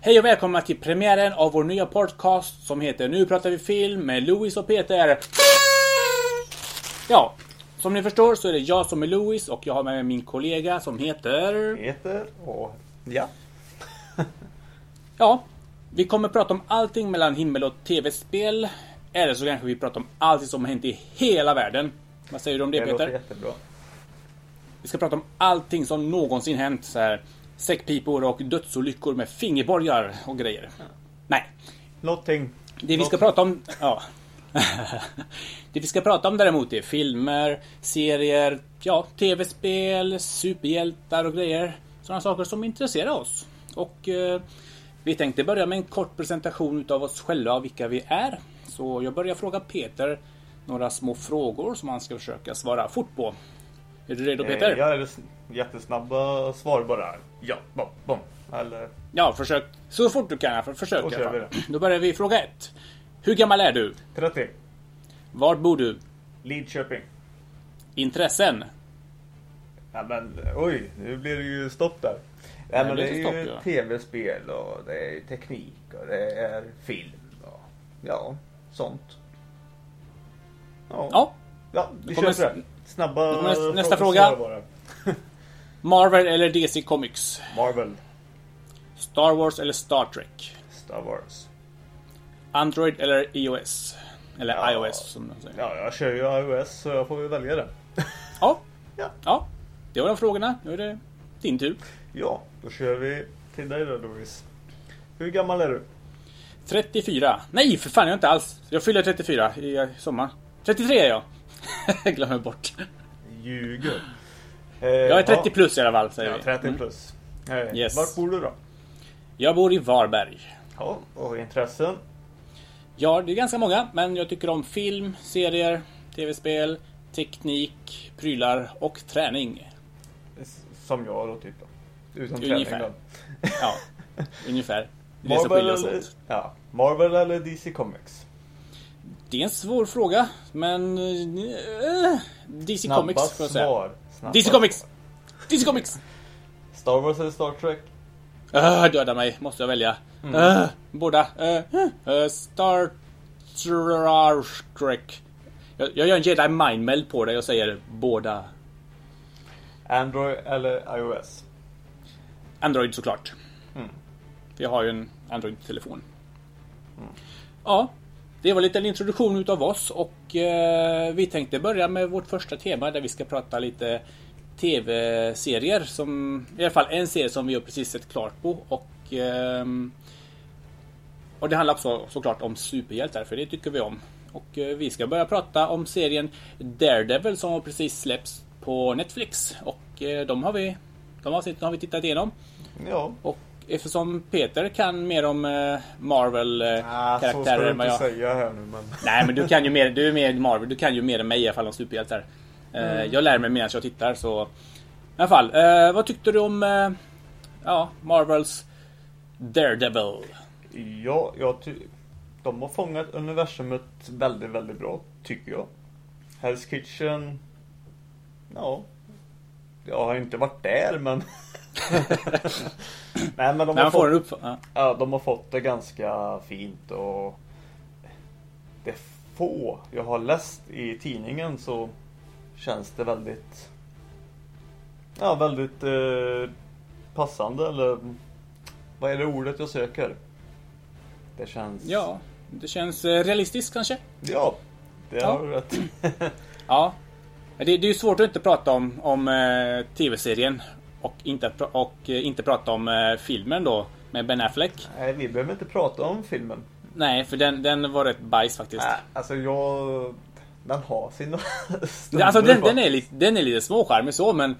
Hej och välkomna till premiären av vår nya podcast som heter Nu pratar vi film med Louis och Peter. Ja, som ni förstår så är det jag som är Louis och jag har med mig min kollega som heter... Peter och... Ja. Ja, vi kommer prata om allting mellan himmel och tv-spel. Eller så kanske vi pratar om allting som har hänt i hela världen. Vad säger du om det, Det Peter? låter jättebra. Vi ska prata om allting som någonsin hänt. Så här, säckpipor och dödsolyckor med fingerborgar och grejer. Nej, Någonting. det vi ska prata om... Ja. det vi ska prata om däremot är filmer, serier, ja, tv-spel, superhjältar och grejer. Sådana saker som intresserar oss. Och eh, vi tänkte börja med en kort presentation utav oss själva och vilka vi är. Så jag börjar fråga Peter några små frågor som han ska försöka svara fort på. Är du redo Peter? Eh, Jag är s- jättesnabba svar bara. Ja, bom, bom. Eller... Ja, försök så fort du kan. Försök Då kör vi. Då börjar vi fråga ett. Hur gammal är du? 30. Var bor du? Lidköping. Intressen? Ja men oj, nu blir det ju stopp där. Ja, det men det är stopp, ju ja. tv-spel och det är teknik och det är film och ja, sånt. Ja, Ja. ja vi kör på det. Snabba nästa- nästa fråga. bara. Marvel eller DC Comics? Marvel, Star Wars eller Star Trek? Star Wars. Android eller iOS? Eller Ja. iOS som de säger. Ja, jag kör ju iOS så jag får ju välja det. Ja. Ja. ja. Det var de frågorna. Nu är det din tur. Ja, då kör vi till dig då Louise. Hur gammal är du? 34. Nej, för fan jag är inte alls. Jag fyller 34 i sommar. 33 är jag. Glömmer bort. Ljuger. Eh, Jag är 30 plus i alla fall säger Ja, vi. 30 Mm. plus. Eh, Yes. Vart bor du då? Jag bor i Varberg. Ja, och intressen? Ja, det är ganska många, men jag tycker om film, serier, tv-spel, teknik, prylar och träning. Som jag då typ då. Utom Ungefär. träning då. Ja, ungefär. Det Marvel eller, ja, Marvel eller DC Comics? Det är en svår fråga, men... eh, DC Snabba Comics får jag säga. svar. Snabba DC Comics! DC Comics! Star Wars eller Star Trek? Uh, döda mig, måste jag välja. Mm. Uh, båda. Uh, uh, Star Trek. Jag, jag gör en Jedi Mind Meld på dig och säger båda. Android eller iOS? Android såklart. Mm. Jag har ju en Android-telefon. Ja, det var lite en introduktion utav oss och eh, vi tänkte börja med vårt första tema där vi ska prata lite TV-serier som i alla fall en serie som vi har precis sett klart på och ehm, och det handlar också såklart om superhjältar för det tycker vi om. Och eh, vi ska börja prata om serien Daredevil som har precis släppts på Netflix och eh, de har vi de avsnitten har vi tittat igenom. Ja. Och eftersom Peter kan mer om eh, Marvel eh, Ah, så ska du än inte jag... säga här nu men. Nej men du kan ju mer, du är mer Marvel, du kan ju mer än mig i alla fall om superhjältar. Eh, Mm. Jag lär mig medan jag tittar så... I alla fall, vad tyckte du om ja, Marvels Daredevil? Ja, jag ty- de har fångat universumet väldigt, väldigt bra, tycker jag. Hell's Kitchen, ja. Jag har inte varit där men... Nej men de När har, fått, upp... Ja. ja, de har fått det ganska fint och... Det få jag har läst i tidningen så känns det väldigt... Ja, väldigt eh, passande eller... Vad är det ordet jag söker? Det känns... ja, det känns eh, realistiskt kanske? Ja, det Ja. har du rätt Ja. Det, det är ju svårt att inte prata om, om eh, TV-serien och inte, och eh, inte prata om eh, filmen då med Ben Affleck. Nej, vi behöver inte prata om filmen. Nej, för den, den var rätt bajs faktiskt. Nej, alltså jag... Den har sina Alltså den, den, är lite, den är lite småcharmig så men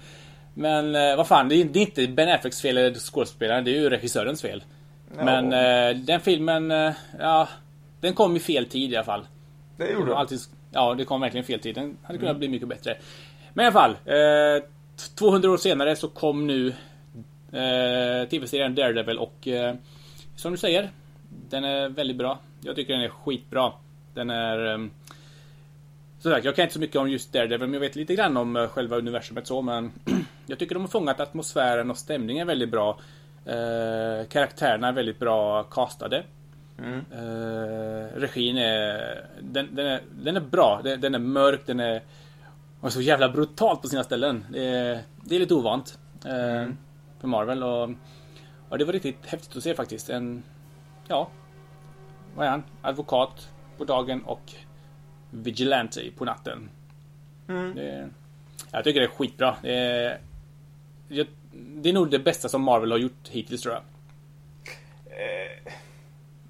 Men eh, vad fan, det är, det är inte Ben Afflecks fel eller skådespelaren, det är ju regissörens fel. Ja. Men den filmen, ja Den kom i fel tid i alla fall. Det gjorde den. alltid, ja, det kom verkligen fel tid. Den hade kunnat bli mycket bättre. Men i alla fall. Eh, 200 år senare så kom nu eh, TV-serien Daredevil och eh, som du säger, den är väldigt bra. Jag tycker den är skitbra. Den är... Eh, som sagt, jag kan inte så mycket om just Daredevil, men jag vet lite grann om eh, själva universumet så, men jag tycker de har fångat atmosfären och stämningen väldigt bra. Eh, karaktärerna är väldigt bra castade. Mm. Eh, regin är den, den är... den är bra. Den, den är mörk, den är... Och så jävla brutalt på sina ställen. Det är, det är lite ovant. Eh, Mm. För Marvel och... Ja, det var riktigt häftigt att se faktiskt. En... Ja. Vad är han? Advokat på dagen och vigilante på natten. Mm. Det, jag tycker det är skitbra. Det är, det är nog det bästa som Marvel har gjort hittills tror jag. Eh,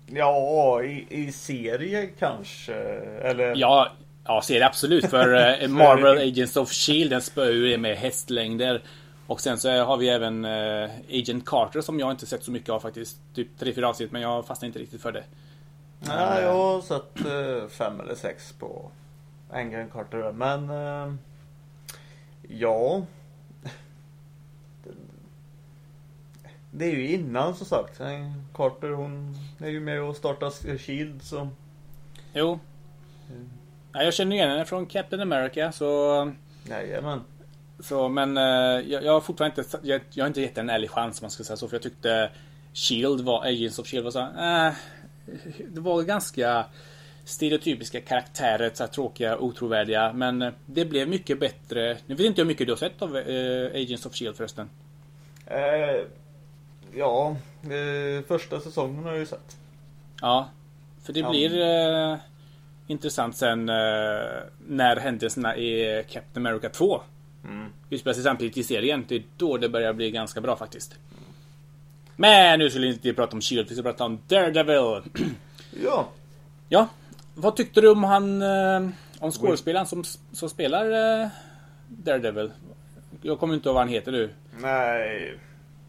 ja, i, i serie kanske. Eller? Ja, ja ser det absolut. För eh, Marvel Agents of Shield den spöar ju med hästlängder. Och sen så har vi även eh, Agent Carter som jag inte sett så mycket av faktiskt. Typ 3-4 avsnitt men jag fastnar inte riktigt för det. Nej, jag har sett eh, fem eller sex på Angren Carter. Men eh, ja. Det är ju innan som sagt. Eh, Carter hon är ju med och startar Shield så. Jo. Ja, jag känner igen henne från Captain America så... Jajamän. Så, men eh, jag, jag har fortfarande inte, jag, jag har inte gett en ärlig chans om man ska säga så. För jag tyckte Shield var, Agents of Shield var så eh, Det var ganska stereotypiska karaktärer, så här tråkiga, otrovärdiga. Men det blev mycket bättre. Nu vet inte hur mycket du har sett av eh, Agents of Shield förresten. Eh, ja, eh, första säsongen har jag ju sett. Ja. För det Ja. blir eh, intressant sen eh, när händelserna i Captain America 2 Mm. utspelar sig samtidigt i serien. Det är då det börjar bli ganska bra faktiskt. Men nu skulle vi inte prata om Shield, vi ska prata om Daredevil. Ja, ja, vad tyckte du om han... eh, Om skådespelaren som, som spelar eh, Daredevil? Jag kommer inte ihåg vad han heter nu. nej.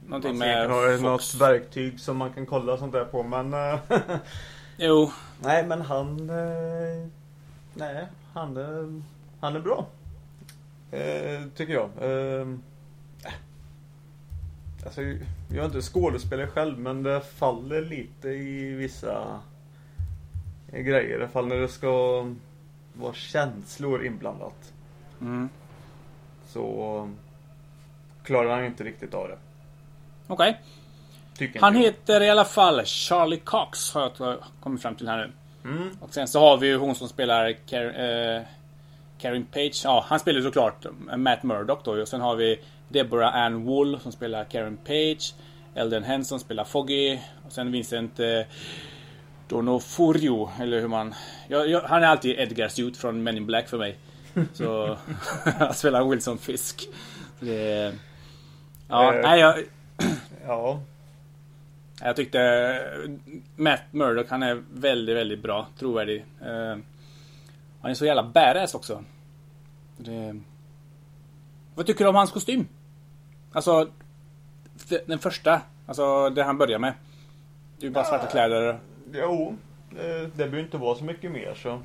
Någonting Man med Fox. något verktyg som man kan kolla sånt där på men eh, Jo, Nej men han eh, Nej han är, Han är bra. Eh, Tycker jag. Eh, Alltså Jag är inte skådespelare själv men det faller lite i vissa Grejer. I alla fall när det ska Vara känslor inblandat. Mm. Så Klarar han inte riktigt av det. Okej. Tycker Han heter i alla fall Charlie Cox har jag kommit fram till här nu. mm. Och sen så har vi ju hon som spelar Car- eh, Karen Page. Ja, han spelar såklart Matt Murdock då. Och sen har vi Deborah Ann Wool som spelar Karen Page. Eldon Henson spelar Foggy. Och sen Vincent eh, Donofurio, eller hur man... Jag, jag, han är alltid Edgar Suit från Men in Black för mig. Så han spelar Wilson Fisk. Det, ja, Eh. nej, jag, Ja jag tyckte eh, Matt Murdock, han är väldigt, väldigt bra. Trovärdig. Eh, han är så jävla badass också. Det... Vad tycker du om hans kostym? Alltså, den första. Alltså, det han börjar med. Det är ju bara svarta kläder. Jo eh, Det behöver inte vara så mycket mer så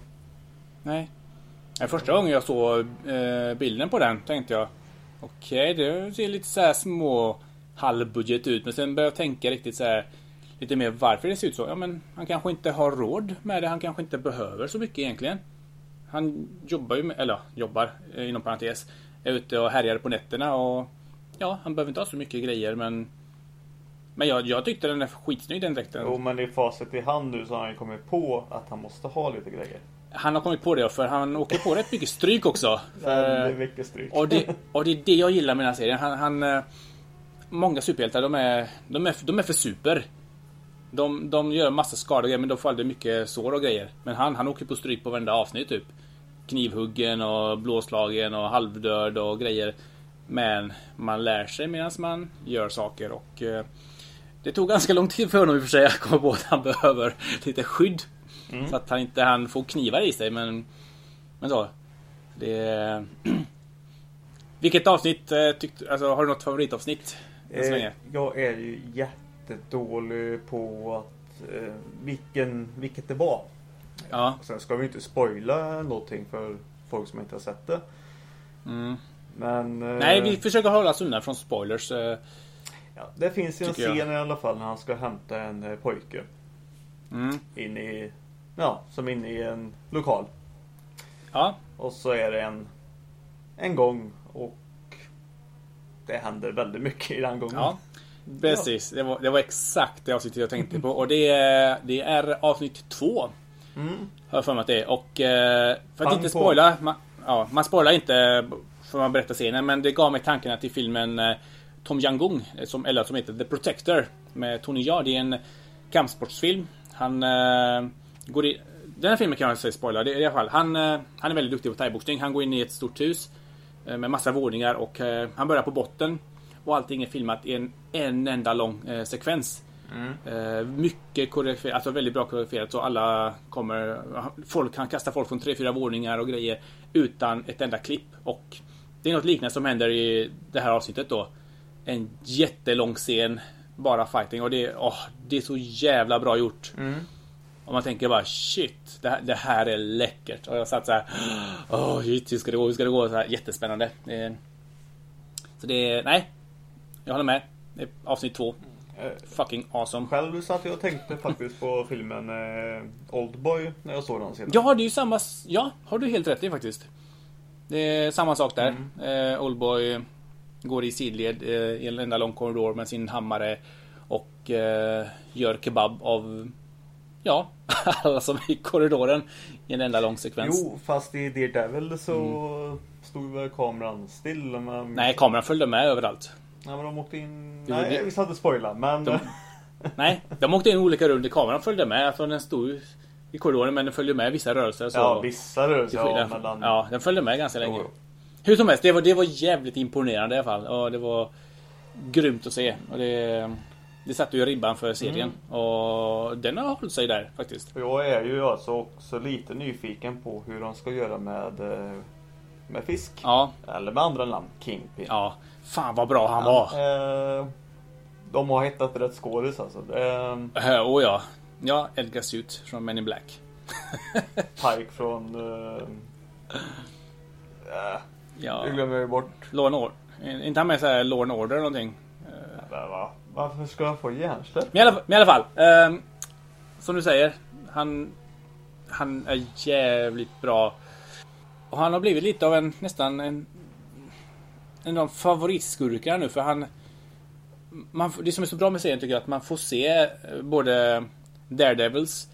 Nej. Nej, Första gången jag såg eh, bilden på den tänkte jag Okej, det ser lite så små halvbudget ut. Men sen började jag tänka riktigt så här Lite mer varför det ser ut så. Ja men han kanske inte har råd med det. Han kanske inte behöver så mycket egentligen. Han jobbar ju med, eller ja, jobbar eh, inom parentes. Är ute och härjar på nätterna och Ja, han behöver inte ha så mycket grejer men Men jag, jag tyckte den är skitsnygg den dräkten. Jo men i facit i hand nu så har han ju kommit på att han måste ha lite grejer. Han har kommit på det för han åker på rätt mycket stryk också. För- Väldigt mycket stryk. Och det, och det är det jag gillar med den här serien. Han, han, eh, många superhjältar, de är, de, är, de är för super. De, de gör massa skador men de får aldrig mycket sår och grejer. Men han, han åker på stryk på varenda avsnitt typ. Knivhuggen och blåslagen och halvdöd och grejer. Men man lär sig medan man gör saker och eh, det tog ganska lång tid för honom i och för sig att komma på att han behöver lite skydd. Så att han inte han får knivar i sig men Men så. Det... Vilket avsnitt eh, tyckte, alltså har du något favoritavsnitt? Än så Eh, länge? jag är ju jättedålig på att eh, vilken, vilket det var. Ja. Sen ska vi inte spoila någonting för folk som inte har sett det. Mm. Men eh, Nej, vi försöker hålla oss undan från spoilers. eh. ja, det finns ju en tycker jag. scen i alla fall när han ska hämta en pojke Mm. in i Ja, som inne i en lokal. Ja. Och så är det en En gång och Det händer väldigt mycket i den gången. ja. Precis, det, var, det var exakt det avsnittet jag tänkte på. Och det är, det är avsnitt två. Mm. Har jag för mig att det är. Och eh, för att Pang inte spoila. Man, ja, man spoilar inte för man berättar scenen. Men det gav mig tankarna till filmen eh, Tom Jang-Gung. eh, Som, eller som heter The Protector. Med Tony Jaa. Det är en kampsportsfilm. Han eh, går i... Den här filmen kan jag säga spoila. I alla fall. Han, eh, han är väldigt duktig på thaiboxning. Han går in i ett stort hus. Eh, Med massa våningar och eh, han börjar på botten. Och allting är filmat i en, en enda lång eh, sekvens. Eh, mycket koreograferat, alltså väldigt bra koreograferat så alla kommer... Folk kan kasta folk från tre, fyra våningar och grejer utan ett enda klipp. Och det är något liknande som händer i det här avsnittet då. En jättelång scen, bara fighting och det, åh, det är så jävla bra gjort. Och man tänker bara shit, det här, det här är läckert. Och jag satt så här, åh shit, hur ska det gå, hur ska det gå? Så här, jättespännande. Eh, Så det är, nej. Jag håller med. Det är avsnitt två. Eh, Fucking awesome. Själv satt jag och tänkte faktiskt på filmen eh, Oldboy när jag såg den senast. Ja, det är ju samma... Ja, har du helt rätt i faktiskt. Det är samma sak där. Eh, Oldboy går i sidled i en enda lång korridor med sin hammare och gör kebab av ja, alla som är i korridoren i en enda lång sekvens. Jo, fast i Daredevil så stod väl kameran still. Men... Nej, kameran följde med överallt. Nej, men de åkte in... Nej, det- vi ska inte spoila, men... De- Nej, de åkte in olika runder. Kameran följde med. Alltså den stod i korridoren men den följde med vissa rörelser. Så ja, vissa rörelser ja, mellan... ja, den följde med ganska länge. Jo. Hur som helst, det var, det var jävligt imponerande i alla fall. Och det var grymt att se. Och det, det satte ju ribban för serien. Mm. Och den har hållit sig där faktiskt. Jag är ju alltså också lite nyfiken på hur de ska göra med, eh, med fisk. Ja, Eller med andra namn, Kingpin. ja. Fan vad bra han var. Eh, de har hittat rätt skådis alltså. Eh, Uh, oh ja. Ja, Edgar Suit från Men in Black. Pike från... Eh, eh, Ja. det glömmer jag bort. Law and Order. Inte han med såhär Law and Order eller någonting? Men va? Varför ska jag få hjärnsläpp? Men i alla, men i alla fall. ehm, som du säger. Han, han är jävligt bra. Och han har blivit lite av en nästan en, en av favoritskurkar nu för han man, Det som är så bra med serien tycker jag att man får se eh, både Daredevils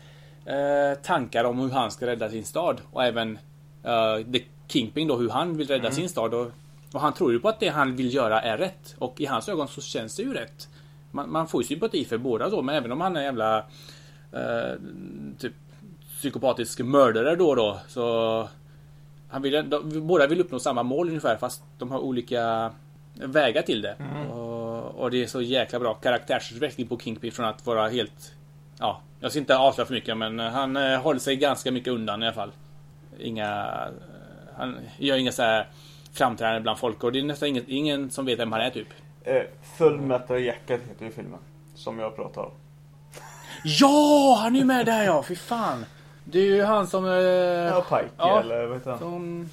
eh, tankar om hur han ska rädda sin stad och även eh, The Kingpin då hur han vill rädda sin stad och, och han tror ju på att det han vill göra är rätt och i hans ögon så känns det ju rätt. Man, man får ju sympati för båda då men även om han är en jävla eh, typ psykopatisk mördare då och då så han vill, de, båda vill uppnå samma mål ungefär fast de har olika vägar till det. Och, och det är så jäkla bra karaktärsutveckling på Kingpin från att vara helt... Ja, jag ska inte avslöja för mycket men han eh, håller sig ganska mycket undan i alla fall. Inga... Han gör inga så här framträdanden bland folk och det är nästan ingen, ingen som vet vem han är typ. Eh, Full Metal Jacket heter ju filmen. Som jag pratar om. Ja! Han är ju med där ja, fy fan! Det är ju han som... Eh, Ja, Pike ja. eller vad heter han? som...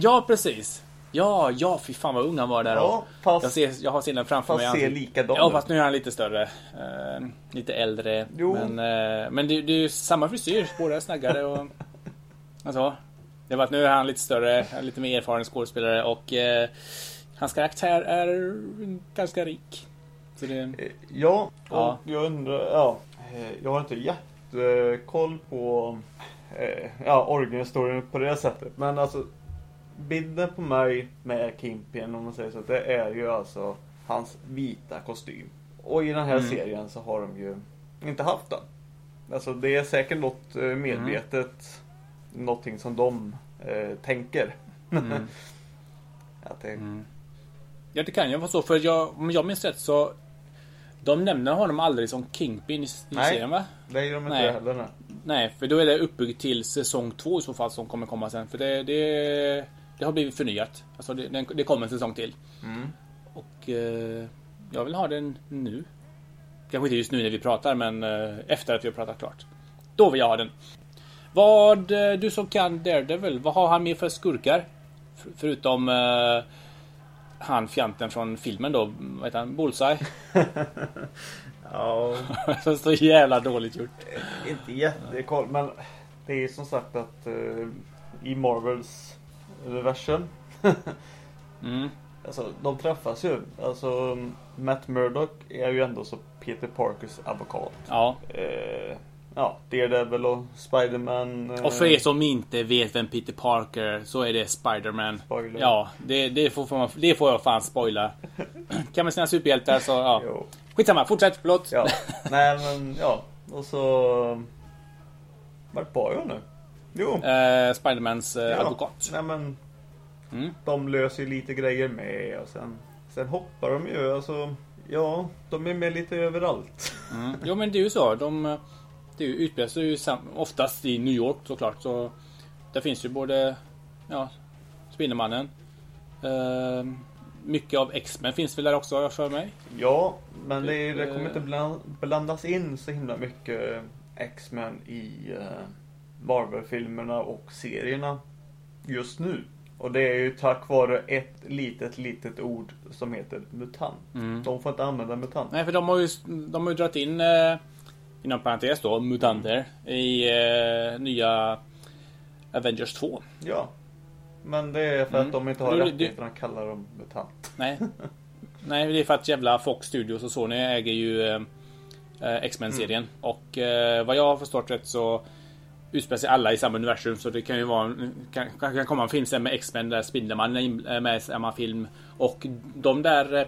Ja, precis. Ja, ja, fy fan vad ung han var där Ja, fast- jag, ser, jag har scenen framför mig. ser Han- likadan Ja, fast nu är han lite större. Eh, lite äldre. Jo. Men, eh, men det, det är ju samma frisyr. Båda är snaggade och... Alltså. Det var att nu är han lite större, lite mer erfaren skådespelare och eh, hans karaktär är ganska rik. Så det... Eh, Ja, och Ja. jag undrar, ja. eh, Jag har inte jättekoll på eh, ja, originhistorien på det sättet. Men alltså bilden på mig med Kingpin om man säger så. Det är ju alltså hans vita kostym. Och i den här Mm. serien så har de ju inte haft den. Alltså det är säkert något eh, medvetet. Någonting som de eh, tänker. Mm. Att det, Ja, det kan ju vara så. För jag, om jag minns rätt så... De nämner honom aldrig som Kingpin i, i Nej. serien va? det gör de inte Nej. heller. Nej. Nej, för då är det uppbyggt till säsong två i så fall som kommer komma sen. För det, det, det har blivit förnyat. Alltså det, det- kommer en säsong till. Mm. Och eh, jag vill ha den nu. Kanske inte just nu när vi pratar, men eh, efter att vi har pratat klart. Då vill jag ha den. Vad, eh, du som kan Daredevil, vad har han med för skurkar? Förutom eh, han fjanten från filmen då, vad heter han? Bullseye? Ja, så jävla dåligt gjort. Inte jättekoll, men det är som sagt att eh, i Marvels universum Mm. Alltså de träffas ju. Alltså Matt Murdock är ju ändå så Peter Parkers advokat. Ja. Eh, ja, Daredevil och Spiderman. Eh, Och för er som inte vet vem Peter Parker så är det Spiderman. Spoiler. Ja, det, det, får, man, det får jag fan spoila. kan man sina superhjältar så ja. Jo. Skitsamma, fortsätt. Förlåt. Ja, nej men ja. Och så... Vart var jag nu? Jo. Eh, Spidermans eh, ja. advokat. Nej men... Mm. De löser ju lite grejer med och sen... Sen hoppar de ju alltså... Ja, de är med lite överallt. Mm. Jo men det är ju så. De, det är ju ju oftast i New York såklart. Så där finns ju både ja, Spindelmannen. Eh, mycket av X-Men finns väl där också har jag för mig. Ja, men det, är- det Eh. kommer inte bland, blandas in så himla mycket X-Men i uh, Marvel-filmerna och serierna just nu. Och det är ju tack vare ett litet, litet ord som heter mutant. Mm. De får inte använda mutant. Nej för de har ju, de har ju dragit in eh, inom parentes då mutanter i eh, nya Avengers 2. Ja. Men det är för Mm. att de inte har det- rättigheterna att kalla dem mutant. Nej. Nej, det är för att jävla Fox Studios och Sony äger ju eh, eh, X-Men-serien. Och eh, vad jag har förstått rätt så utspelar sig alla i samma universum. Så det kan ju vara kan, kan komma en film sen med X-Men där Spindelmannen är är med i samma film. Och de där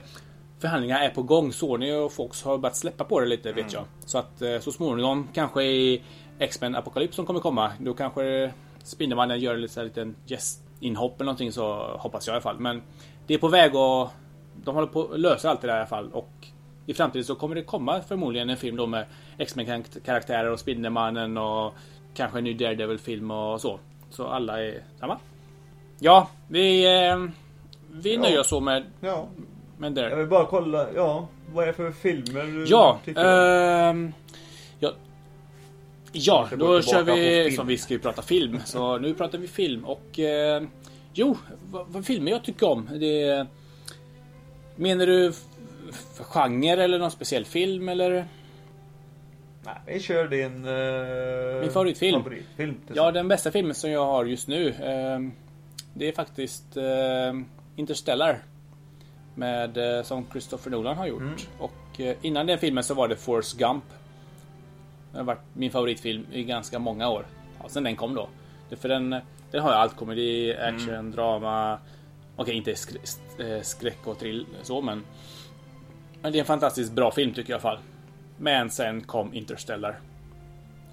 förhandlingarna är på gång. Sony och Fox har börjat släppa på det lite vet jag. Så att eh, så småningom kanske i X-Men Apocalypse som kommer komma. Då kanske Spindelmannen gör lite så här liten gästinhopp eller någonting så hoppas jag i alla fall. Men det är på väg och de håller på att lösa allt det där i alla fall. Och i framtiden så kommer det komma förmodligen en film då med X-Men karaktärer och Spindelmannen och kanske en ny Daredevil-film och så. Så alla är samma. Ja, vi, eh, vi Ja. nöjer oss så med, Ja. Med Jag Daredevil. vill bara kolla, ja. Vad är det för filmer du Ja, tycker ehm, ja, ja då kör vi som vi ska ju prata film. Så nu pratar vi film och eh, jo, vad, vad filmer jag tycker om. Det, menar du f- f- genre eller någon speciell film eller? Nej, vi kör din... eh, Min favoritfilm. favoritfilm Ja, den bästa filmen som jag har just nu. ehm, det är faktiskt ehm, Interstellar. Med, eh, som Christopher Nolan har gjort. Mm. Och eh, innan den filmen så var det Forrest Gump. Det har varit min favoritfilm i ganska många år. Ja, sen den kom då. För den, den har ju allt. Komedi, action, Mm. drama. Okej, inte skr eh, skräck och trill så men. Men det är en fantastiskt bra film tycker jag i alla fall. Men sen kom Interstellar.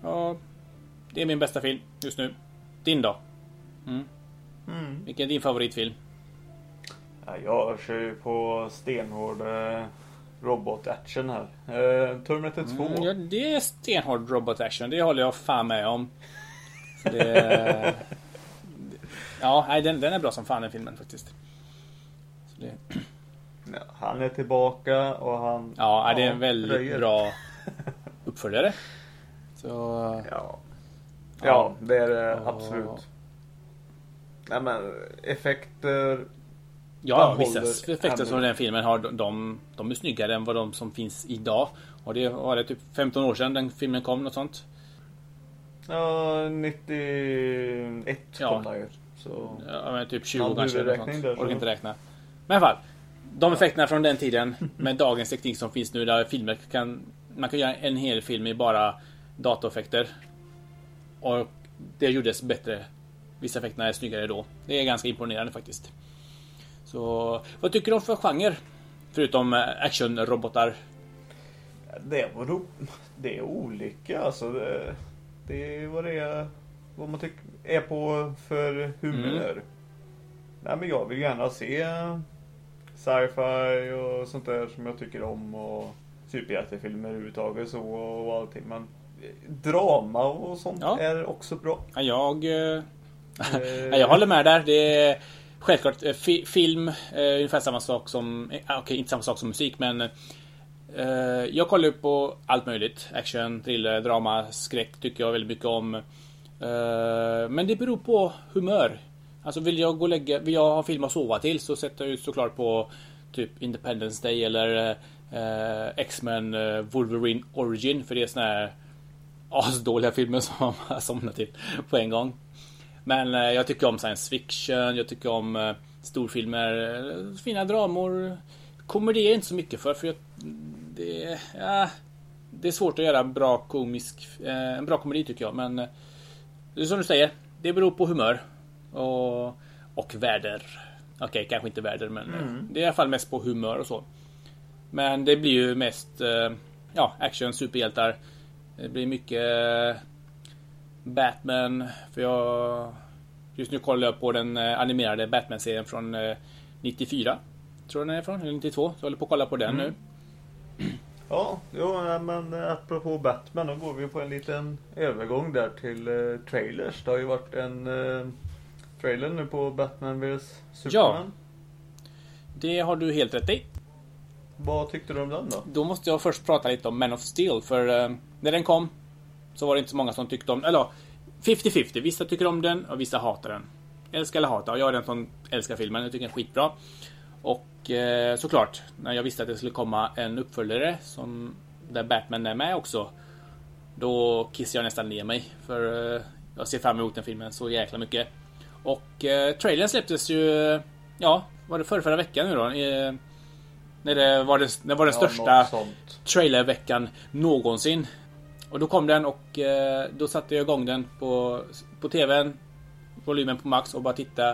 Ja, det är min bästa film just nu. Din då? Mm. Vilken är din favoritfilm? Ja, jag kör ju på stenhård eh, robot-action här. Eh, Terminator 2. Mm, ja, det är stenhård robot action. Det håller jag fan med om. Det, ja, nej, den, den är bra som fan den filmen faktiskt. Det, Ja, han är tillbaka och han... ja, det är en väldigt dröjer. bra uppföljare. Så... Ja. ja, det är det Ja. absolut. Nej men effekter. Ja, vissa effekter som den filmen har, de, de är snyggare än vad de som finns idag. Och det var det typ 15 år sedan den filmen kom, något sånt. Ja, 91 Ja. kom han ju. Så. Ja, men typ 20 Snabb kanske. Orkar inte räkna. Men i alla fall. De effekterna från den tiden med dagens teknik som finns nu där filmer kan... Man kan göra en hel film i bara datoreffekter. Och det gjordes bättre. Vissa effekterna är snyggare då. Det är ganska imponerande faktiskt. Så vad tycker du om för genre? Förutom eh, actionrobotar. Det, var det är olika alltså. Det, det är vad det är. Vad man tycker är på för humör. Mm. Nej men jag vill gärna se sci-fi och sånt där som jag tycker om. Och superhjältefilmer överhuvudtaget så och allting. Men drama och sånt Ja. är också bra. Ja, jag... eh, Eh, Ja, jag håller med där. Det är självklart eh, fi, film, är ungefär samma sak som... okej Okej, inte samma sak som musik, men... Jag kollar ju på allt möjligt. Action, thriller, drama, skräck tycker jag väldigt mycket om. Men det beror på humör. Alltså vill jag gå och lägga... Vill jag ha film att sova till så sätter jag ju såklart på typ Independence Day eller X-Men Wolverine Origin. För det är såna här asdåliga filmer som man har somnat till på en gång. Men eh, jag tycker om science fiction, jag tycker om eh, storfilmer, eh, fina dramor, komedi är inte så mycket för. för jag, det, ja, det är svårt att göra bra komisk, en bra komedi tycker jag. Men det är som du säger, det beror på humör. Och, och väder. Okej, okay, kanske inte väder men mm. det är i alla fall mest på humör och så. Men det blir ju mest ja, action, superhjältar. Det blir mycket Batman. För jag Just nu kollar jag på den eh, animerade Batman-serien från 94. Tror jag den är från, eller 92. Så jag håller på att kolla på den mm. nu. Ja, jo, men apropå Batman, då går vi på en liten övergång där till uh, trailers. Det har ju varit en uh, trailer nu på Batman vs Superman. Ja, det har du helt rätt i. Vad tyckte du om den då? Då måste jag först prata lite om Man of Steel. För uh, när den kom så var det inte så många som tyckte om Eller 50-50. Vissa tycker om den och vissa hatar den. Älskar eller hatar. Och jag är den som älskar filmen. Jag tycker den är skitbra. Och eh, såklart, när jag visste att det skulle komma en uppföljare som där Batman är med också. Då kissar jag nästan ner mig. För eh, jag ser fram emot den filmen så jäkla mycket. Och eh, trailern släpptes ju, ja, var det förra, förra veckan nu då? Eh, när det var, det, det var den ja, största trailerveckan någonsin. Och då kom den och eh, då satte jag igång den på, på TVn. Volymen på max och bara titta.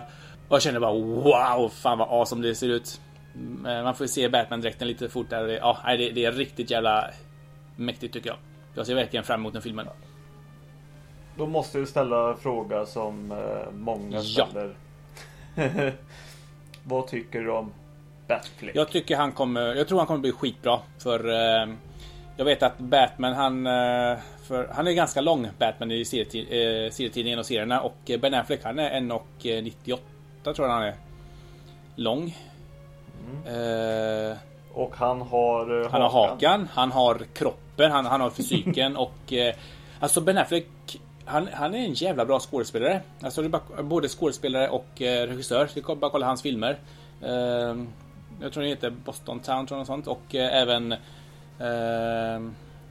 Och jag kände bara wow, fan vad awesome det ser ut. Mm, man får se Batman-dräkten lite fort där. Ja, det, det är riktigt jävla mäktigt tycker jag. Jag ser verkligen fram emot den filmen. Då måste du ställa en fråga som eh, många ställer. Ja. Vad tycker du om Batfleck? Jag tycker han kommer, jag tror han kommer bli skitbra. För eh, jag vet att Batman han... Eh, för, han är ganska lång Batman i eh, serietidningen och serierna och Ben Affleck han är 1,98 tror jag han är. Lång. Mm. Uh, och han har Han har hakan, han har kroppen, han, han har fysiken och uh, Alltså Ben Affleck han, han är en jävla bra skådespelare. Alltså det bara, både skådespelare och regissör. Det är bara kolla hans filmer. jag tror det heter Boston Town tror jag, sånt. och även Eh,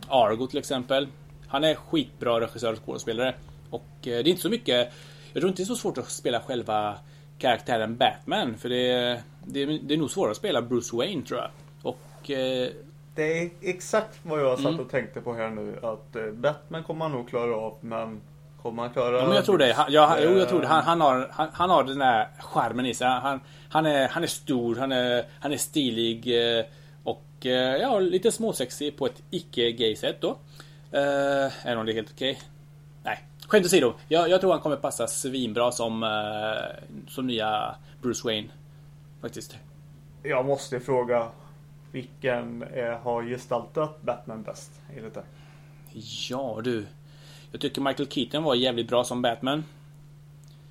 Argo till exempel. Han är skitbra regissör och skådespelare. Och eh, det är inte så mycket... Jag tror inte det är så svårt att spela själva karaktären Batman. För det är, det det är nog svårare att spela Bruce Wayne tror jag. Och... Eh, det är exakt vad jag satt mm. och tänkte på här nu. Att eh, Batman kommer han nog klara av, men Kommer han klara ja, men jag tror det. Han, ja, jo, jag tror det. Han, han, har, han, han har den där charmen i sig. Han, han, är, han är stor, han är, han är stilig. Eh, ja, lite småsexig på ett icke-gay sätt då. Eh, även om det är helt okej. Okay. Nej, skämt åsido. Jag, jag tror han kommer passa svinbra som, eh, som nya Bruce Wayne. Faktiskt. Jag måste fråga. Vilken är, har gestaltat Batman bäst? Enligt det? Ja du. Jag tycker Michael Keaton var jävligt bra som Batman.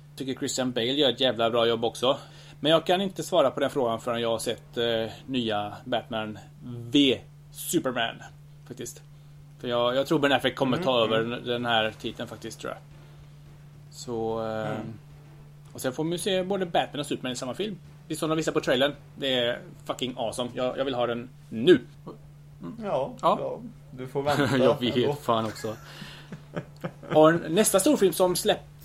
Jag tycker Christian Bale gör ett jävla bra jobb också. Men jag kan inte svara på den frågan förrän jag har sett eh, nya Batman V Superman. Faktiskt. För jag, jag tror Ben Affleck kommer ta mm, över mm. den här titeln faktiskt tror jag. Så... Eh, mm. Och sen får man ju se både Batman och Superman i samma film. Visst som de visar på trailern. Det är fucking awesome. Jag, jag vill ha den nu. Mm. Ja, ja. ja, du får vänta. jag vet fan också. Och nästa storfilm som släpps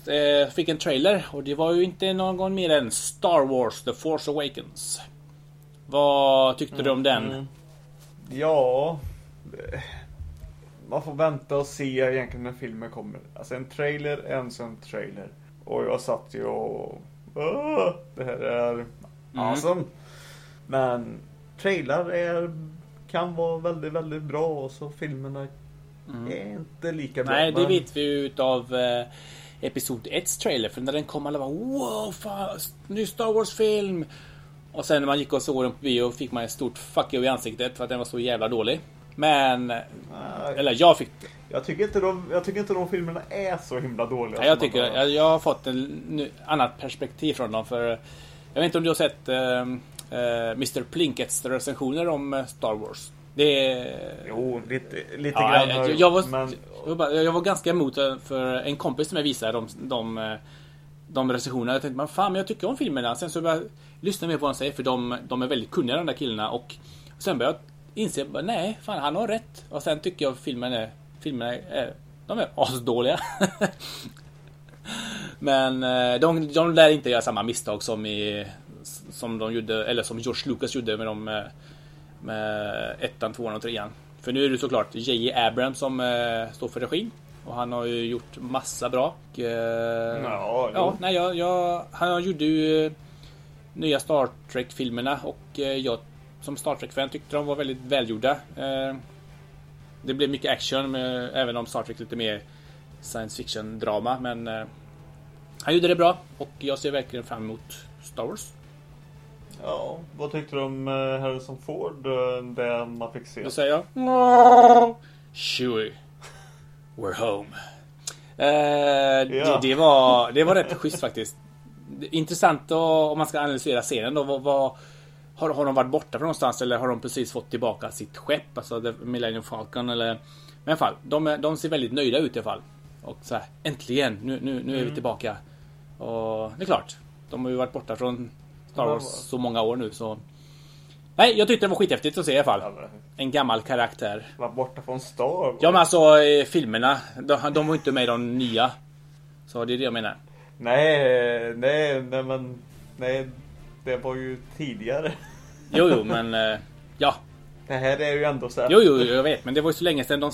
fick en trailer och det var ju inte någon mer än Star Wars The Force Awakens. Vad tyckte mm, du om den? Mm. Ja... Man får vänta och se egentligen när filmen kommer. Alltså en trailer är en sån trailer. Och jag satt ju och... Åh, det här är mm. awesome. Men trailer är, kan vara väldigt, väldigt bra och så filmerna mm. är inte lika bra. Nej, det men... vet vi ju utav eh, Episod 1 trailer. För när den kom alla bara wow, fan, ny Star Wars-film. Och sen när man gick och såg den på bio fick man ett stort fuck you i ansiktet för att den var så jävla dålig. Men... Nej. Eller jag fick det. Jag tycker, inte de, jag tycker inte de filmerna är så himla dåliga. Nej, jag, tycker, jag, jag, har fått ett annat perspektiv från dem. För Jag vet inte om du har sett uh, uh, Mr Plinkets recensioner om eh, Star Wars? Det är... Jo, lite, lite ja, grann. Jag, jag, var, men jag, var, jag var ganska emot eh, för en kompis som jag visade de, de, eh, de recensionerna. Jag tänkte, man, fan men jag tycker om filmerna. Sen så började jag lyssna mer på vad de säger för de, de är väldigt kunniga de där killarna. Och sen började jag inse, nej, fan han har rätt. Och sen tycker jag filmen är, filmerna är, de är asdåliga. men eh, de, de lär inte göra samma misstag som i som de gjorde, eller som George Lucas gjorde med de Med ettan, tvåan och trean. För nu är det såklart J.J. Abrams som eh, står för regin. Och han har ju gjort massa bra. Och, eh, Ja, ja nej, jag, jag, han gjorde ju eh, nya Star Trek-filmerna och eh, jag som Star Trek-fan tyckte de var väldigt välgjorda. Eh, det blev mycket action, med, även om Star Trek lite mer science fiction-drama. Men eh, han gjorde det bra och jag ser verkligen fram emot Star Wars. Ja, vad tyckte du om eh, Harrison Ford? eh, Det man fick se? Då säger jag... Chewie. We're home. Eh, Ja. det, det, var, det var rätt schysst faktiskt. Intressant då, om man ska analysera scenen då. Vad, vad, har, har de varit borta från någonstans eller har de precis fått tillbaka sitt skepp? Alltså The Millennium Falcon eller... Men i alla fall, de, de ser väldigt nöjda ut i alla fall. Och så här, äntligen! Nu, nu, nu är vi tillbaka. Och det är klart. De har ju varit borta från Star Wars så många år nu så... Nej, jag tyckte det var skithäftigt att se i alla fall. En gammal karaktär. var borta från Star Wars? Ja men alltså eh, filmerna, de, de var inte med i de nya. Så det är det jag menar. Nej, nej, nej men... Nej, det var ju tidigare. Jo jo men eh, ja. Det här är ju ändå så här. Jo jo jag vet men det var ju så länge sedan de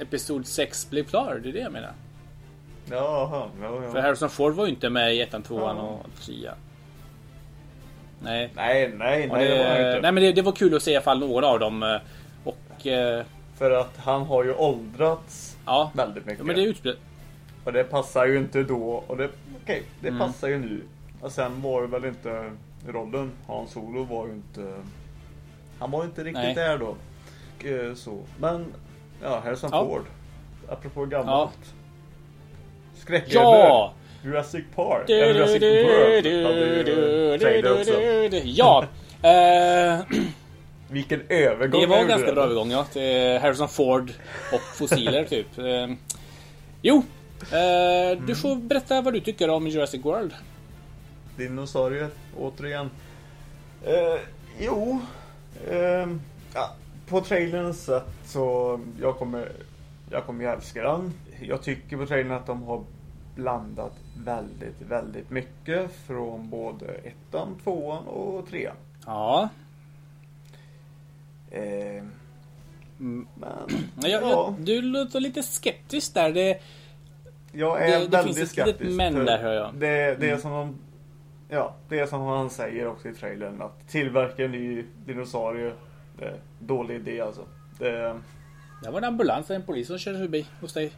Episod 6 blev klar, det är det jag menar. Jaha, ja, För ja. Harrison Ford var ju inte med i ettan, tvåan Ja. och trean. Nej. Nej, nej, nej, det det, inte. nej men det, det var kul att se i alla fall någon av dem. eh, Och eh, För att han har ju åldrats ja. väldigt mycket. Men det utspel... Och det passar ju inte då. Och det, okej, det Mm. passar ju nu. Och sen var det väl inte rollen. Hans Solo var ju inte... Han var inte riktigt Nej. där då. Eh, så. Men, ja, Harrison Ja. Ford. Apropå gammalt. Skräckfilmer. Ja! Jurassic Park. Du, Eller Jurassic du, World. du, du, du, också. du. Ja! Eh, Vilken övergång Det var en ganska bra övergång ja. Till Harrison Ford och fossiler typ. Eh, Jo! Eh, du får berätta vad du tycker om Jurassic World. Dinosaurier, återigen. Eh, jo. Eh, ja, på trailern sett så jag kommer, jag kommer älska den. Jag tycker på trailern att de har blandat väldigt, väldigt mycket från både ettan, tvåan och trean. Ja. Eh, men jag, ja, du låter lite skeptisk där. Det, jag är det- det väldigt finns ett litet skeptisk. men där, hör jag. Det, det är Mm. som de, Ja, det är som han säger också i trailern att tillverka en ny dinosaurie, det dålig idé alltså. Det, det var en ambulans, en polis som körde förbi hos dig.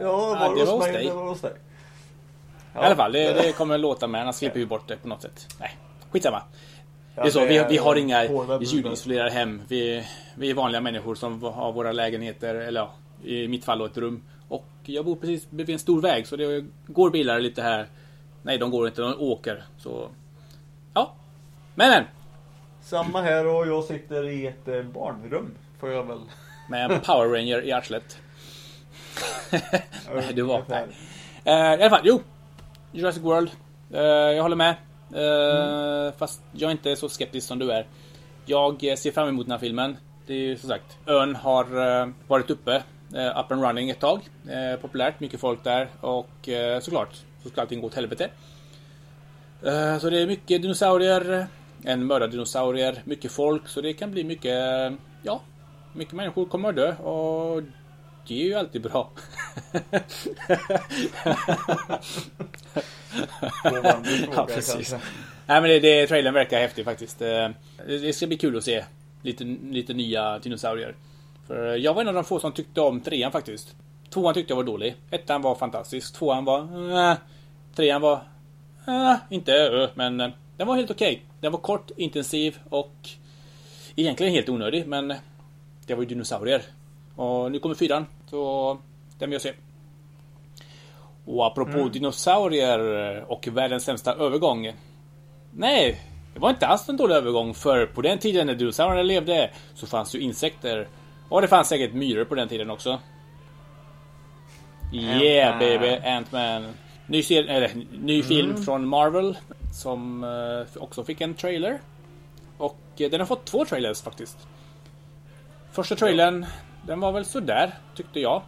Ja, var Ja, det, var hos mig? dig. Det var hos dig. I alla fall, det, det kommer låta med. Annars klipper vi bort det på något sätt. Nej, skitsamma. Ja, det är så, vi, vi har inga ljudisolerade hem. Vi, vi är vanliga människor som har våra lägenheter, eller ja, i mitt fall då ett rum. Och jag bor precis bredvid en stor väg så det går bilar lite här. Nej, de går inte, de åker. Så... Ja. Men men! Samma här och jag sitter i ett eh, barnrum. Får jag väl. Med en Power Ranger i arslet. Nej, du var... Nej. Eh, I alla fall, jo. Jurassic World. Eh, jag håller med. Eh, Fast jag är inte så skeptisk som du är. Jag eh, ser fram emot den här filmen. Det är ju som sagt, ön har varit uppe. Up and running ett tag. Populärt, mycket folk där. Och såklart så ska allting gå åt helvete. Så det är mycket dinosaurier. En mördardinosaurier. Mycket folk. Så det kan bli mycket... Ja, mycket människor kommer att dö. Och det är ju alltid bra. Ja, precis. Nej men det, det, trailern verkar häftig faktiskt. Eh, Det, ska bli kul att se lite, lite nya dinosaurier. För jag var en av de få som tyckte om trean faktiskt. Tvåan tyckte jag var dålig. Ettan var fantastisk. Tvåan var... Äh, trean var... Äh, inte ö, men den var helt okej. Den var kort, intensiv och egentligen helt onödig men det var ju dinosaurier. Och nu kommer fyran. Så den vill jag se. Och apropå dinosaurier och världens sämsta övergång. Nej, det var inte alls en dålig övergång för på den tiden när dinosaurierna levde så fanns ju insekter. Och det fanns säkert myror på den tiden också. Yeah baby, Ant-Man. Ny, eller, ny film från Marvel som eh, också fick en trailer. Och eh, den har fått två trailers faktiskt. Första trailern, den var väl sådär tyckte jag.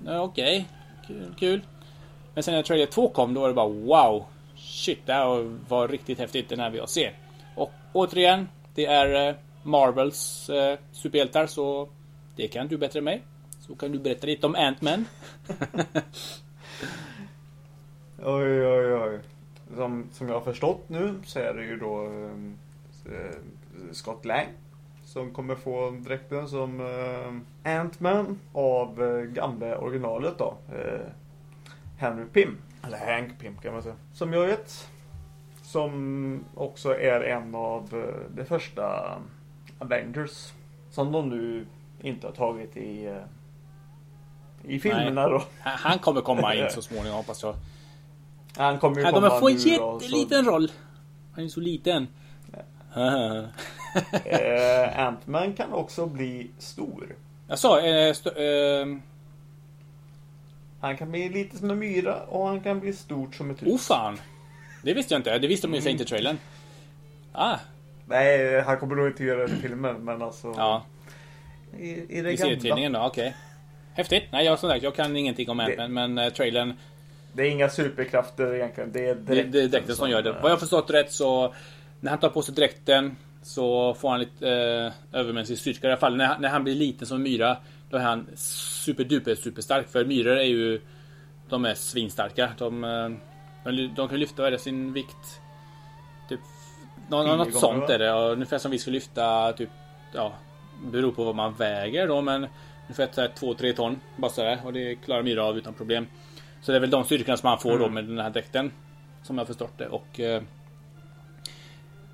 Okej, Okej, kul, kul. Men sen när trailer 2 kom då var det bara wow. Shit, det här var riktigt häftigt den här vill jag se. Och återigen, det är eh, Marvels eh, superhjältar så det kan du bättre än mig. Så kan du berätta lite om Ant-Man. Oj, oj, oj. Som, som jag har förstått nu så är det ju då eh, eh Scott Lang som kommer få dräkten som eh, Ant-Man av eh, gamla originalet då. Eh, Henry Pym. Eller Hank Pym kan man säga. Som jag vet. Som också är en av eh, de första Avengers. Som de nu inte har tagit i eh, i filmerna då. Han kommer komma in så småningom hoppas jag. Han kommer ju Han kommer komma få en nu jätteliten roll. Han är så liten. Eh, Ant-Man kan också bli stor. Jag sa, eh, eh, Han kan bli lite som en myra och han kan bli stort som ett hus. oh fan. Det visste jag inte. Det visste de ju inte i trailern. Ah, Nej, han kommer nog inte göra det i filmen, men alltså. ja. I, i det I gamla. serietidningen då, okej. Häftigt. Nej, jag som sagt, jag kan ingenting om Ant-Man, men eh, trailern, Det är inga superkrafter egentligen. Det är det, dräkten det är dräkten som gör det. Vad jag förstått rätt så, när han tar på sig dräkten så får han lite eh, övermänsklig styrka. I alla fall när, när han blir liten som myra, då är han superduper superstark. För myror är ju, de är svinstarka. De, eh, de, de kan lyfta, vad är det, sin vikt? Typ, nå- något sånt är det. Ja, Ungefär som vi skulle lyfta, typ, ja, beror på vad man väger då, men ungefär 2-3 ton. Bara sådär. Och det klarar myra av utan problem. Så det är väl de styrkorna som han får då Mm. med den här dräkten. Som jag förstått det. Och eh,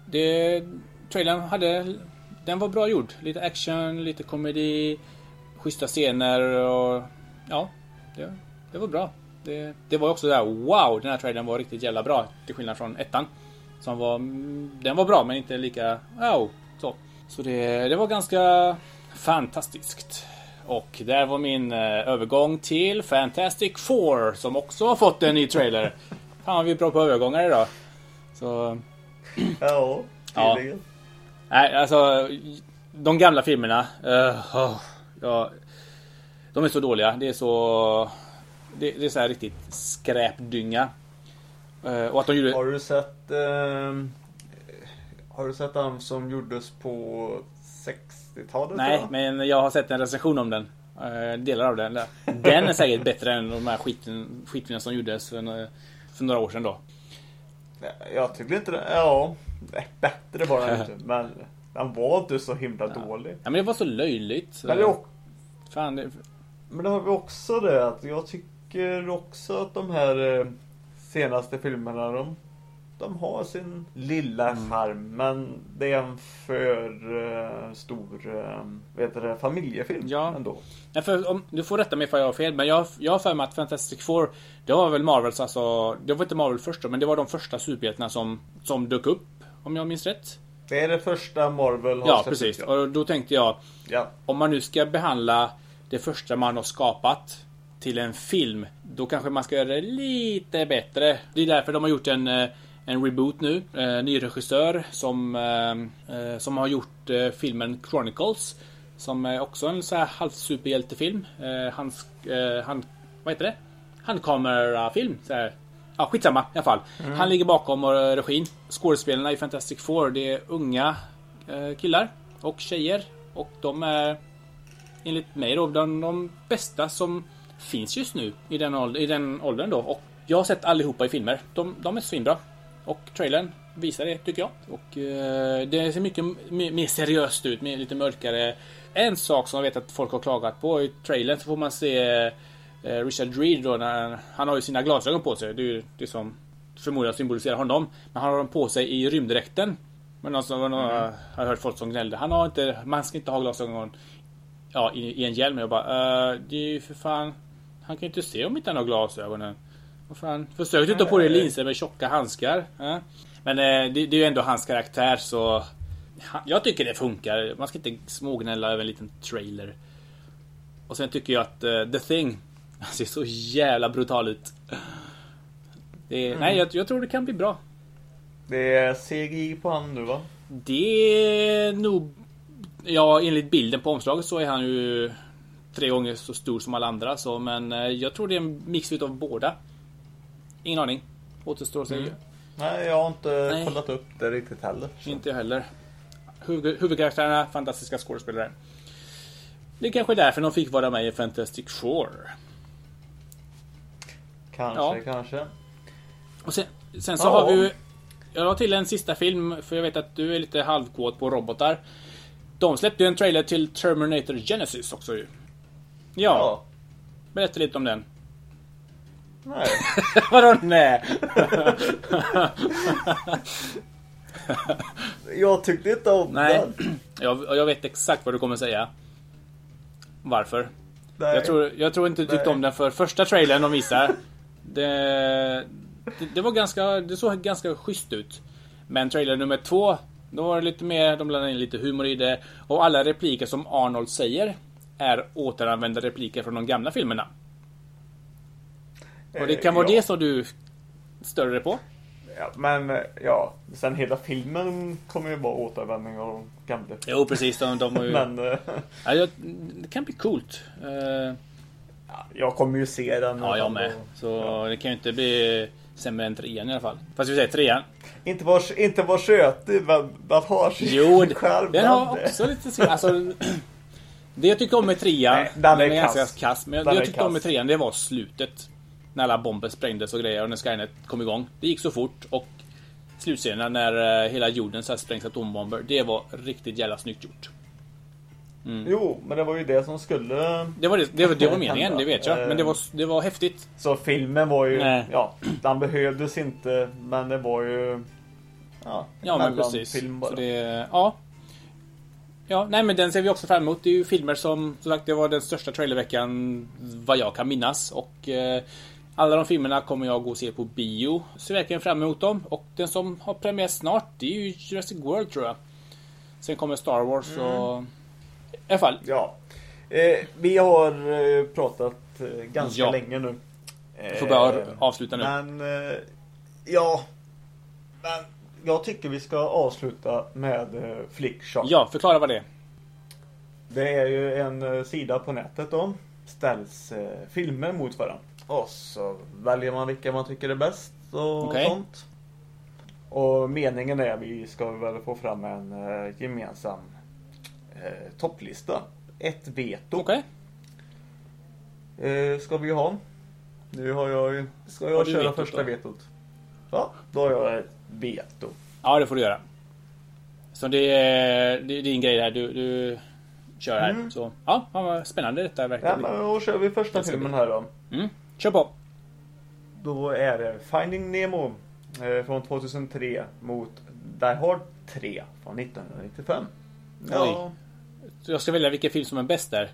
det, trailern hade, den var bra gjord. Lite action, lite komedi, schyssta scener och ja, det, det var bra. Det, det var också där wow, den här trailern var riktigt jävla bra. Till skillnad från ettan. Som var, mm, den var bra men inte lika wow. Så, så det, det var ganska fantastiskt. Och där var min eh, övergång till Fantastic Four som också har fått en ny trailer. Fan vi är bra på övergångar idag. Så Ja, Ja. tydligen. Nej, alltså de gamla filmerna. eh, åh, ja, de är så dåliga. Det är så... Det, det är så här riktigt skräpdynga. Eh, och att de gjorde... Har du sett ehm, Har du sett den som gjordes på 60-talet? Nej, men jag har sett en recension om den. Eh, delar av den. Den är säkert bättre än de här skitfilmerna som gjordes för, några- för några år sedan då. Jag tycker inte det. Ja, bättre var den inte. Men den var inte så himla dålig. Ja, men det var så löjligt. Så, Men det, fan, det, men det har vi också det att jag tycker också att de här eh, senaste filmerna de, de har sin lilla Mm. charm men det är en för eh, stor eh, vet du det, familjefilm Ja. ändå. Ja, för om, du får rätta mig ifall jag har fel, men jag, jag har för mig att Fantastic Four, det var väl Marvels alltså, det var inte Marvel först då, men det var de första superhjältarna som, som dök upp, om jag minns rätt. Det är det första Marvel har Ja, släppt precis. ut, Ja. Och då tänkte jag, ja. om man nu ska behandla det första man har skapat till en film, då kanske man ska göra det lite bättre. Det är därför de har gjort en, eh, en reboot nu. Eh, ny regissör som, eh, som har gjort filmen Chronicles. Som är också en så här halvsuperhjältefilm. Hans, han, vad heter det? Handkamerafilm. Så här. Ja, skitsamma i alla fall. Han ligger bakom eh, regin. Skådespelarna i Fantastic Four, det är unga eh, killar och tjejer. Och de är enligt mig då de, de bästa som finns just nu i den, åld- i den åldern då. Och jag har sett allihopa i filmer. De, de är svinbra. Och trailern visar det tycker jag. Och eh, det ser mycket mer, mer seriöst ut, mer, lite mörkare. En sak som jag vet att folk har klagat på i trailern så får man se eh, Richard Reed då när han har ju sina glasögon på sig. Det är ju det som förmodligen symboliserar honom. Men han har dem på sig i rymddräkten. Men alltså, någon har jag hört folk som gnällde. Han har inte, man ska inte ha glasögon ja, i, i en hjälm. Jag bara, uh, det är ju för fan. Han kan ju inte se om inte han har glasögonen. Vad fan, försök du ta på dig linser med tjocka handskar. eh? Men eh, det, det är ju ändå hans karaktär så... han- Jag tycker det funkar. Man ska inte smågnälla över en liten trailer. Och sen tycker jag att eh, The Thing ser så jävla brutal ut. Det, Nej, jag, jag tror det kan bli bra. Det är CGI på han nu va? Det är nog... Ja, enligt bilden på omslaget så är han ju tre gånger så stor som alla andra. Så, men eh, jag tror det är en mix utav båda. Ingen aning. Återstår att se. Nej, jag har inte Nej. kollat upp det riktigt heller. så. Inte jag heller. huvud, huvudkaraktärerna, fantastiska skådespelare. Det är kanske därför de fick vara med i Fantastic Four. Kanske, Ja. kanske. Och sen, sen så Ja. har vi ju... Jag la till en sista film, för jag vet att du är lite halvkåt på robotar. De släppte ju en trailer till Terminator Genesis också ju. Ja, Ja. berätta lite om den. Nej. Vadå nej? Jag tyckte inte om Nej. den. Jag, jag vet exakt vad du kommer säga. Varför? Nej. Jag tror, jag tror inte du tyckte om den för första trailern de visar. Det, det, det var ganska, det såg ganska schysst ut. Men trailer nummer två, då var det lite mer, de blandade in lite humor i det. Och alla repliker som Arnold säger är återanvända repliker från de gamla filmerna. Och det kan vara Eh, ja. det som du stör dig på. Ja, men eh, ja, sen hela filmen kommer ju vara återanvändning av de gamla. Jo precis, de, de har ju... Men eh, ja, det kan bli coolt. Jag kommer ju se den. Ja, jag med. Så det kan ju inte bli sämre än trean i alla fall. Fast vi säger trean. Inte var, inte var tjötig, men den har sin Jo, charm. den har också lite sin... Alltså, det jag tycker om med trean, Nej, den är ganska kass. kass. Men Den jag är tyckte om med trean, det var slutet. När alla bomber sprängdes och grejer och när Skynet kom igång. Det gick så fort och slutscenen när eh, hela jorden så här sprängs atombomber. Det var riktigt jävla snyggt gjort. Jo, men det var ju det som skulle... Det var, det, det, det var meningen, det vet jag. Men det var, det var häftigt. Så filmen var ju... Nej. Ja, den behövdes inte, men det var ju... Ja, Ja men precis. Så det, ja. Ja, nej men den ser vi också fram emot. Det är ju filmer som, som sagt, det var den största trailerveckan vad jag kan minnas. Och eh, alla de filmerna kommer jag gå och se på bio. Ser verkligen fram emot dem. Och den som har premiär snart, det är ju Jurassic World tror jag. Sen kommer Star Wars och... I alla fall. Ja. Eh, vi har eh, pratat eh, ganska Ja. länge nu. Vi får bara avsluta nu. Men, eh, ja. Men jag tycker vi ska avsluta med eh, Flickshop. Ja, förklara vad det är. Det är ju en eh, sida på nätet då. Ställs eh, filmer mot varandra. Och så väljer man vilka man tycker är bäst och Okej. sånt. Och meningen är att vi ska väl få fram en eh, gemensam eh, topplista. Ett veto. Okej. Eh, ska vi ha. Nu har jag ju- Ska Har jag du köra vetot första då? vetot? Ja, då har jag ett veto. Ja, det får du göra. Så det är, det är din grej där. Du, du kör här. Mm. Så, ja, vad spännande detta Ja, verkar bli. men då kör vi första ska filmen här då. Mm. Kör på. Då är det Finding Nemo eh, från 2003 mot Die Hard 3 från 1995. Ja, Så jag ska välja vilken film som är bäst där.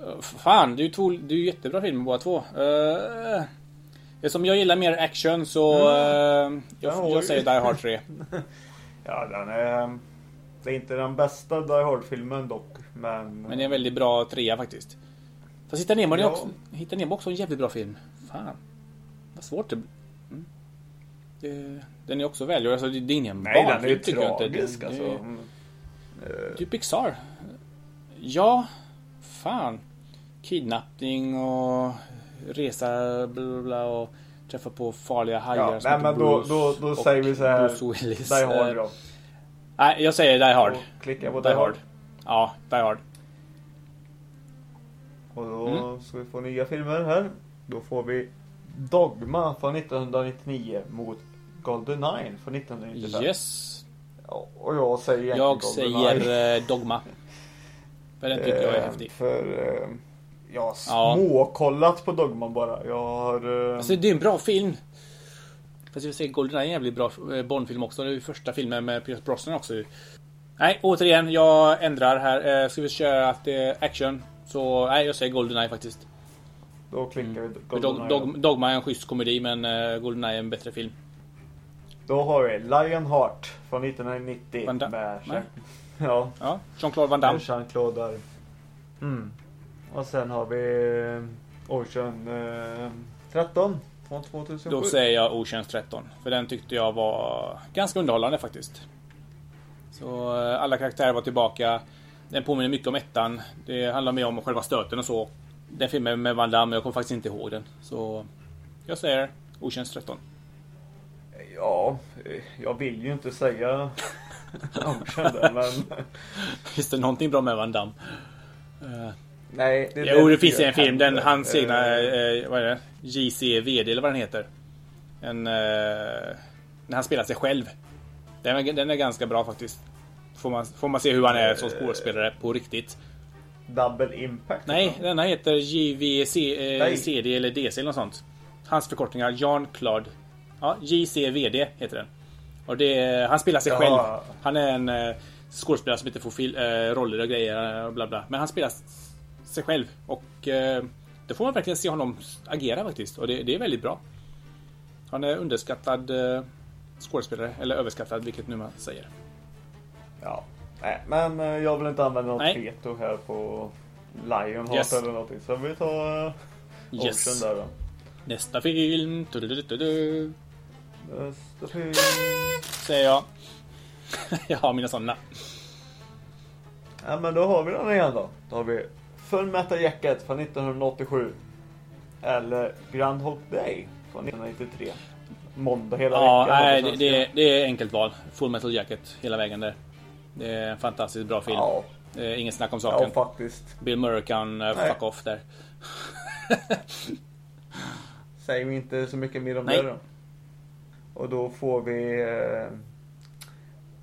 Uh, Fan, det är ju två, det är ju jättebra filmer båda två. Uh, Eftersom jag gillar mer action så uh, Ja, jag, oj. jag säger Die Hard 3. ja den är... Det är inte den bästa Die Hard-filmen dock, men... Men det är en väldigt bra trea faktiskt. Fast Hitta Nemo, Ja. också, Hitta Nemo också en jävligt bra film. Fan. Vad svårt det. Mm. Det, Den är också välgjord. Alltså, det är ingen Nej, den är barnfilm ju jag inte. tragisk Det- alltså. det- Mm. Eh, Det är ju Pixar. Ja, fan. Kidnappning och resa bla bla och träffa på farliga hajar Ja, som nej men då, Bruce då, då och säger vi så här. Bruce Willis. Die Hard Eh, då. Nej, jag säger Die Hard. Och klicka på Die Hard. Ja, Die Hard. Och då Mm. ska vi få nya filmer här. Då får vi Dogma från 1999 mot Goldeneye från 1995. Yes. Och jag säger Jag säger eh, Dogma. För den tycker jag är Eh, häftig. För eh, jag har Ja. småkollat på Dogma bara. Jag har... eh, Alltså det är en bra film. Fast jag säga Goldeneye är en jävligt bra Bondfilm också. Det är ju första filmen med Pierce Brosnan också. Nej, återigen. Jag ändrar här. Ska vi köra att det är action? Så nej, jag säger Goldeneye faktiskt. Då klickar vi För Goldeneye. Dog, Dog, Dogma är en schysst komedi men Goldeneye är en bättre film. Då har vi Lionheart från 1990 Van Damme? med Nej. Ja, Ja, Jean-Claude Van Damme. Jean-Claude där. Mm. Och sen har vi eh, Ocean eh, 13 från 2007. Då säger jag Oceans 13. För den tyckte jag var ganska underhållande faktiskt. Så eh, alla karaktärer var tillbaka. Den påminner mycket om ettan. Det handlar mer om själva stöten och så. Den filmen med Van Damme, jag kommer faktiskt inte ihåg den. Så jag säger Oceans 13. Ja, eh, jag vill ju inte säga Men... Finns det någonting bra med Van Damme? Uh, Nej, det, jo, det finns en film. Den, hans egna, uh, vad är det? JCVD eller vad den heter. En... Uh, när han spelar sig själv. Den är, den är ganska bra faktiskt. Får man, får man se hur han är som skådespelare på riktigt. Double Impact? Nej, denna heter JVCD eh, eller DC eller något sånt. Hans förkortningar Jean-Claude. Ja, JCVD heter den. Och det, han spelar sig ja. själv. Han är en eh, skådespelare som inte får fil, eh, roller och grejer och bla bla. Men han spelar sig själv. Och eh, då får man verkligen se honom agera faktiskt. Och det, det är väldigt bra. Han är underskattad eh, skådespelare. Eller överskattad, vilket nu man säger. Ja, nej, men eh, jag vill inte använda något nej. veto här på Lionheart yes. eller någonting. Så vi tar uh, yes. Ocean där då. Nästa film. Du, du, du, Film. Säger jag. jag har mina sådana. Ja men då har vi den igen då. Då har vi Full Metal Jacket från 1987. Eller Grand Hawk Day från 1993. Måndag hela ja, veckan. Nej, det, det, är, det är enkelt val. Full Metal Jacket hela vägen där. Det är en fantastiskt bra film. Ja. Ingen snack om saken. Ja, faktiskt. Bill Murray kan uh, fuck off där. Säger vi inte så mycket mer om Nej. det då. Och då får vi uh,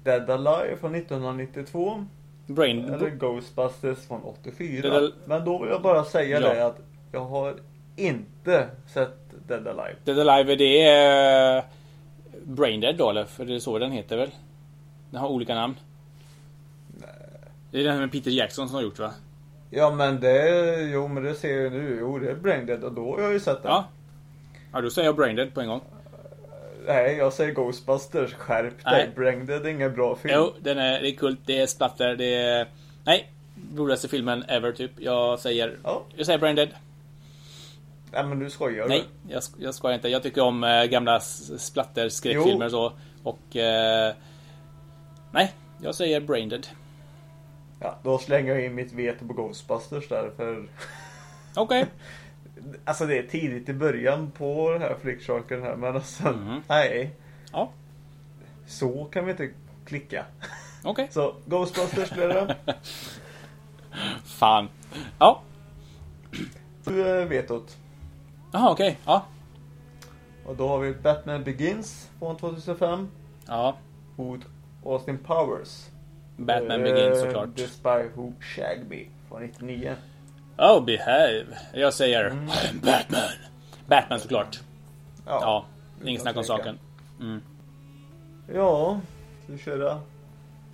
Dead Alive från 1992. Brain... Eller Ghostbusters från 84. Dead... Men då vill jag bara säga ja. det att jag har inte sett Dead Alive. Dead Alive, det är uh, Brain Dead då eller? För det är så den heter väl? Den har olika namn. Det är den med Peter Jackson som har gjort va? Ja men det, jo men det ser jag nu. Jo det är Braindead och då har jag ju sett den. Ja. Ja då säger jag Braindead på en gång. Nej jag säger Ghostbusters. Skärp dig. Braindead är ingen bra film. Jo den är, det är kult. Det är splatter. Det är... Nej. Roligaste filmen ever typ. Jag säger... Ja. Jag säger Braindead. Nej men du skojar Nej, jag, jag skojar inte. Jag tycker om äh, gamla splatter skräckfilmer och så. Och... Äh, nej, jag säger Braindead. Ja, då slänger jag in mitt veto på Ghostbusters där för... Okej. Okay. alltså det är tidigt i början på den här flicksharken här men alltså, mm. nej. Ja. Så kan vi inte klicka. Okej. Okay. Så Ghostbusters blir det. Fan. Ja. Du är vetot. Jaha, okej. Okay. Ja. Och då har vi Batman Begins från 2005. Ja. Mot Austin Powers Batman Begins såklart. The Spy Who Shagged Me från 99. Oh, behave. Jag säger mm. I'm Batman. Batman såklart. Ja, ja inget snack om saken. Mm. Ja, vi köra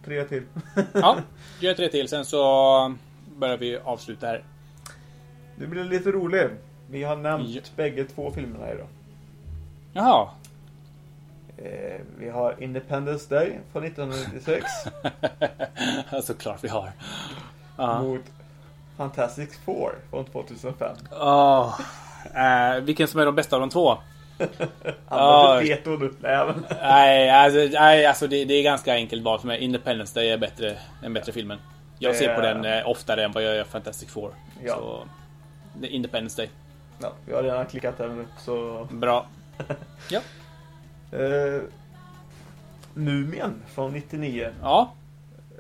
tre till? ja, gör tre till. Sen så börjar vi avsluta här. Det blir lite roligt. Vi har nämnt ja. bägge två filmerna idag. Jaha, Eh, vi har Independence Day från 1996. Såklart vi har. Uh. Mot Fantastic Four från 2005. Oh, eh, vilken som är de bästa av de två? Använder oh. veto du. Nej, alltså, nej, alltså det, det, är ganska enkelt val för mig. Independence Day är bättre, den bättre filmen. Jag ser på den eh, oftare än vad jag gör Fantastic Four. Ja. Så, Independence Day. Ja, vi har redan klickat här nu så... Bra. ja. Uh, Mumien från 99. Ja.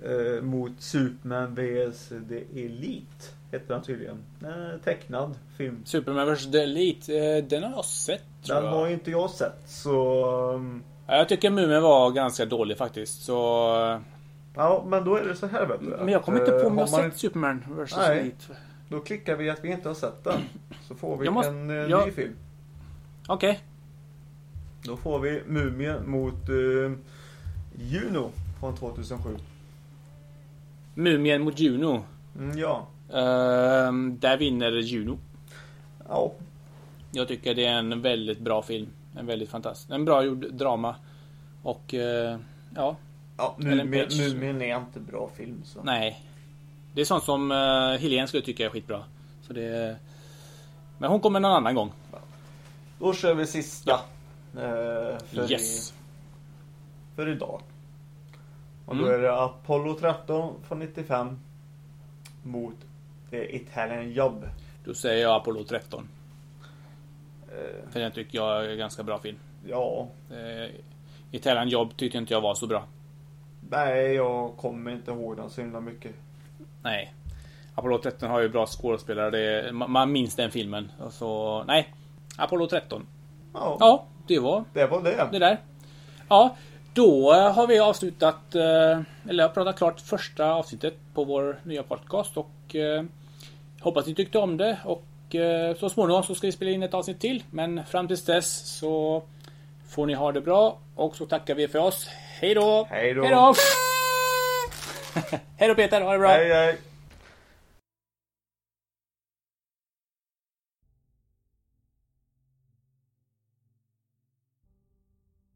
Uh, mot Superman vs The Elite. Heter den tydligen. Uh, tecknad film. Superman vs The Elite. Uh, den har jag sett. Den jag. har inte jag sett. Så... Um... Jag tycker Mumien var ganska dålig faktiskt. Så... Ja, men då är det så här vet du. Men jag kommer inte på om jag har sett inte... Superman vs Nej. Elite. Då klickar vi att vi inte har sett den. Så får vi måste... en jag... ny film. Okej. Okay. Då får vi Mumien mot uh, Juno från 2007. Mumien mot Juno? Mm, ja. Uh, där vinner Juno. Ja. Jag tycker det är en väldigt bra film. En väldigt fantastisk. En bra gjord drama. Och uh, ja. Ja, Mumien är inte bra film. Så. Nej. Det är sånt som uh, Helene skulle tycka är skitbra. Så det... Men hon kommer någon annan gång. Då kör vi sista. Ja. Eh, för, yes. i, för idag. Och då mm. är det Apollo 13 från 95 mot Italian Job. Då säger jag Apollo 13. Eh, för den tycker jag är en ganska bra film. Ja. Eh, Italian Job tyckte inte jag var så bra. Nej, jag kommer inte ihåg den så himla mycket. Nej. Apollo 13 har ju bra skådespelare. Det, man minns den filmen. Så nej. Apollo 13. Ja, Ja, det var det var det. det där. Ja, då eh, har vi avslutat, eh, eller jag pratat klart första avsnittet på vår nya podcast och eh, hoppas ni tyckte om det och så småningom så ska vi spela in ett avsnitt till. Men fram tills dess så får ni ha det bra och så tackar vi för oss. Hej då. Hej då! Hej då Peter, ha det bra! Hej, hej.